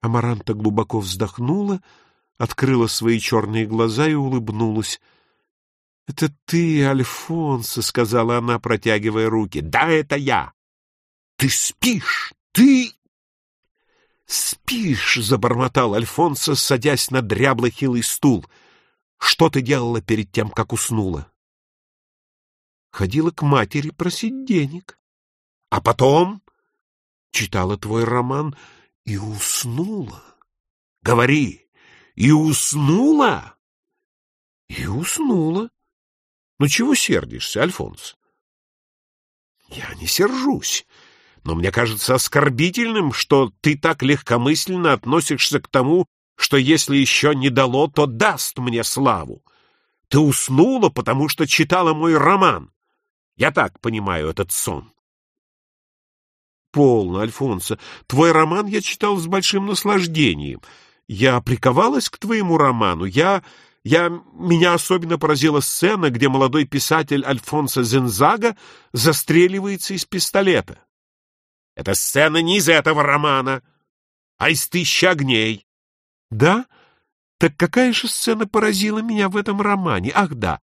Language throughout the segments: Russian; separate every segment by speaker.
Speaker 1: Амаранта глубоко вздохнула, открыла свои черные глаза и улыбнулась. — Это ты, Альфонсо, — сказала она, протягивая руки. — Да, это я. — Ты спишь? Ты... — Спишь, — забормотал Альфонсо, садясь на дряблый хилый стул. — Что ты делала перед тем, как уснула? — Ходила к матери просить денег. — А потом? — Читала твой роман и уснула. — Говори, и уснула? — И уснула. — Ну чего сердишься, Альфонс? — Я не сержусь. Но мне кажется оскорбительным, что ты так легкомысленно относишься к тому, что если еще не дало, то даст мне славу. Ты уснула, потому что читала мой роман. Я так понимаю этот сон. Полно, Альфонсо. Твой роман я читал с большим наслаждением. Я приковалась к твоему роману. Я... Я... Меня особенно поразила сцена, где молодой писатель Альфонсо Зензага застреливается из пистолета. Это сцена не из этого романа, а из «Тысячи огней». Да? Так какая же сцена поразила меня в этом романе? Ах, да.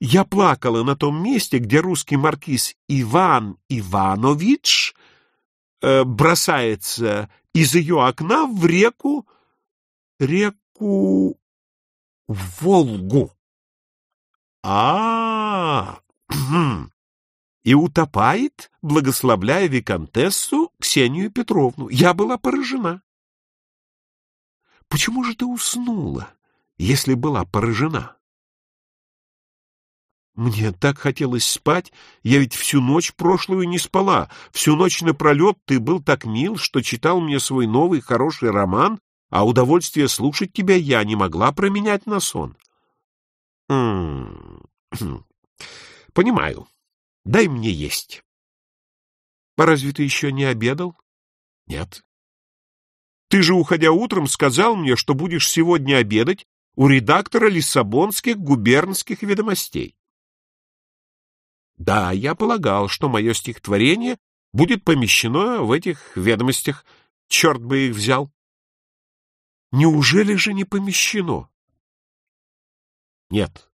Speaker 1: Я плакала на том месте, где русский маркиз Иван Иванович э, бросается из ее окна в реку, реку Волгу. А, -а и утопает, благословляя виконтессу Ксению Петровну. Я была поражена. Почему же ты уснула, если была поражена? Мне так хотелось спать, я ведь всю ночь прошлую не спала. Всю ночь напролет ты был так мил, что читал мне свой новый хороший роман, а удовольствие слушать тебя я не могла променять на сон. Понимаю. Дай мне есть. А разве ты еще не обедал? Нет. Ты же, уходя утром, сказал мне, что будешь сегодня обедать у редактора Лиссабонских губернских ведомостей. Да, я полагал, что мое стихотворение будет помещено в этих ведомостях. Черт бы их взял. Неужели же не помещено? Нет,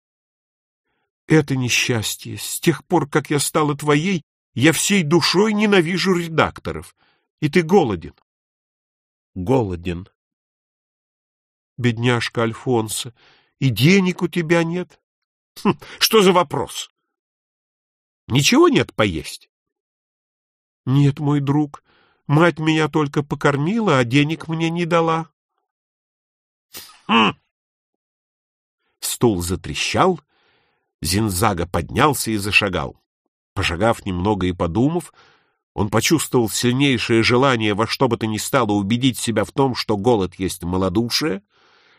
Speaker 1: это несчастье. С тех пор, как я стала твоей, я всей душой ненавижу редакторов. И ты голоден. Голоден. Бедняжка Альфонса, и денег у тебя нет. Хм, что за вопрос? Ничего нет поесть? Нет, мой друг, мать меня только покормила, а денег мне не дала. Хм. Стул затрещал, Зинзага поднялся и зашагал. Пошагав немного и подумав, он почувствовал сильнейшее желание во что бы то ни стало убедить себя в том, что голод есть малодушие,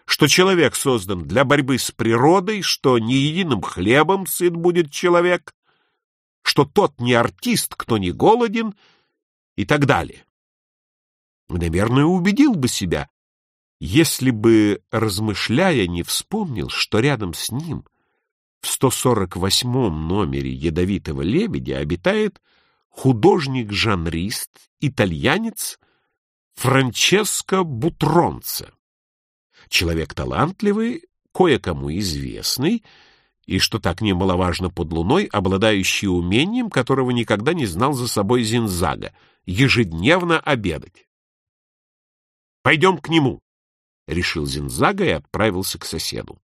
Speaker 1: что человек создан для борьбы с природой, что не единым хлебом сыт будет человек, что тот не артист, кто не голоден, и так далее. Наверное, убедил бы себя, если бы, размышляя, не вспомнил, что рядом с ним в 148-м номере «Ядовитого лебедя» обитает художник-жанрист, итальянец Франческо Бутронце. Человек талантливый, кое-кому известный, и, что так немаловажно под луной, обладающий умением, которого никогда не знал за собой Зинзага — ежедневно обедать. «Пойдем к нему», — решил Зинзага и отправился к соседу.